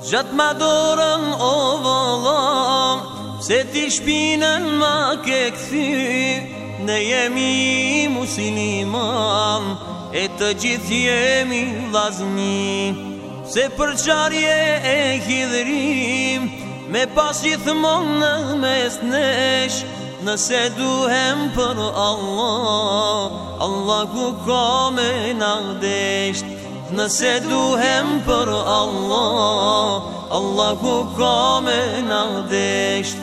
Gjatë ma dorën o vëllam Se ti shpinën ma ke këthy Ne jemi musliman E të gjithë jemi vazni Se për qarje e hidrim Me pas gjithë në mes nesh Nëse duhem për Allah Allah ku ka me në deshtë Nëse duhem për Allah Allah ku ka me nadesht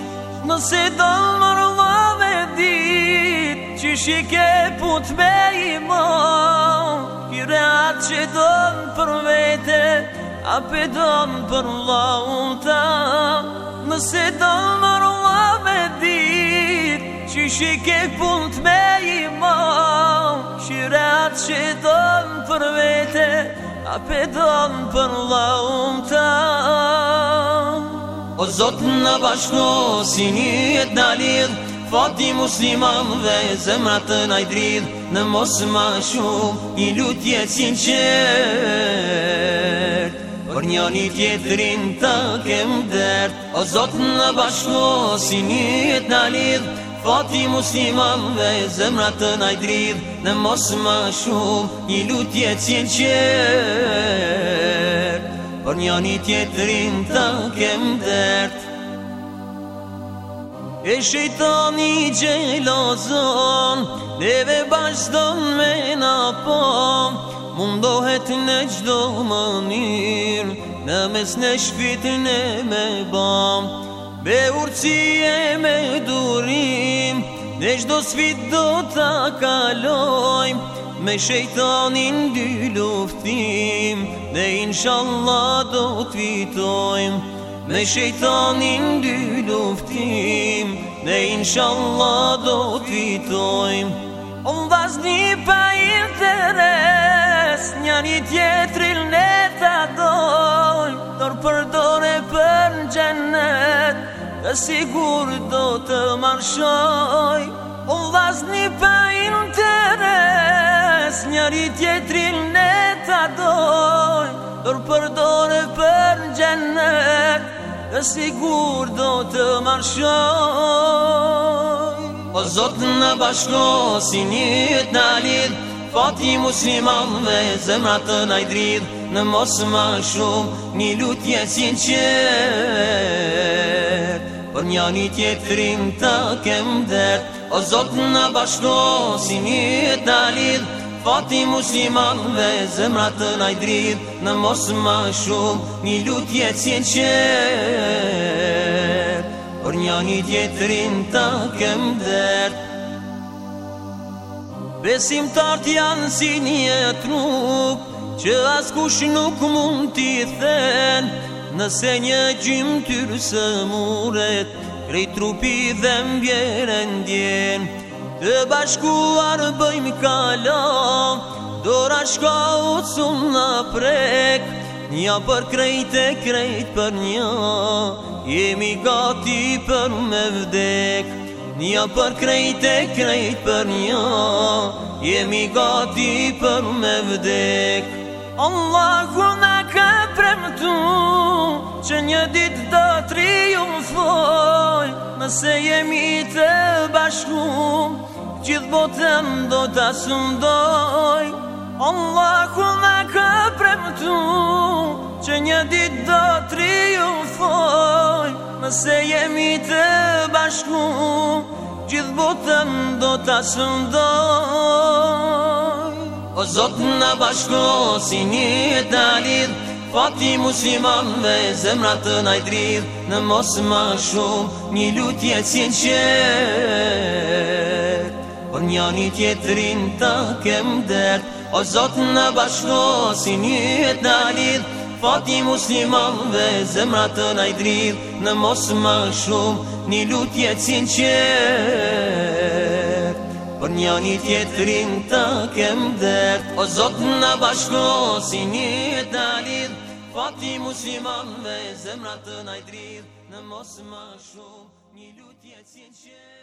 Nëse të mërëva me dit Që shike put me ima Kire atë që të më për vete A pe të më për lauta Nëse të mërëva me dit Që shike put me ima Kire atë që të më për vete A pedon për laum ta O zot në bashko si një e dalin Fati musliman dhe zemrat të najdrin Në mos ma shumë i lutje sinqert Për një një tjetërin të kem dert O zot në bashko si një e dalin fati musliman dhe zemrat të najdridh Në mos më shumë një lutje cilqer Për një një tjetërin të kem dert E shëjtoni gjelazon Neve bashdon me napon Mundohet në gjdo mënir Në mes në me Në mes në e me bom Be urci me durim Ne qdo svit do ta kalojm Me shejtanin dy luftim Ne inshallah do t'vitojm Me shejtanin dy luftim Ne inshallah do t'vitojm Om vazni pa interes Njani tjetër, E sigur do të marshoj U po vazni për interes Njëri tjetrin ne të doj Për përdore për gjenet E sigur do të marshoj O zotë në bashko si një të nalidh Fati musliman dhe zemra të najdridh Në mos më shumë një lutje sinqer Për një një tjetërin të kem dhert O Zotë në bashko si një talid Fati musliman dhe zemrat të najdrid Në mos ma shumë një lutje që në qërë Për një një tjetërin të kem dhert Besim të artë janë si një trup Që askush nuk mund t'i thenë Nëse një gjimë tyrë së muret Krej trupi dhe mbjere ndjen Të bashkuar bëjmë kalam Dora shka u cun në prek Nja për krejt e krejt për nja Jemi gati për me vdek Nja për krejt e krejt për nja Jemi gati për me vdek Allahu në ka premtur që një dit të triumfoj Nëse jemi të bashku Gjithë botëm do të sundoj Allahu në ka premtu Që një dit do triumfoj Nëse jemi të bashku Gjithë botëm do të sundoj O zotë në bashku si një dalit Fati musliman dhe zemrat të najdrid Në mos ma shumë një lutje cjenë Por një një tjetërin të kem dërë O zotë në bashko si një e të dalit Fati musliman dhe zemrat të najdrid Në mos ma shumë një lutje cjenë Por një një tjetërin të kem dërë O zotë në bashko si një e të dalit fati musliman dhe zemrat të najdrir në mos më shumë një lutje cinqer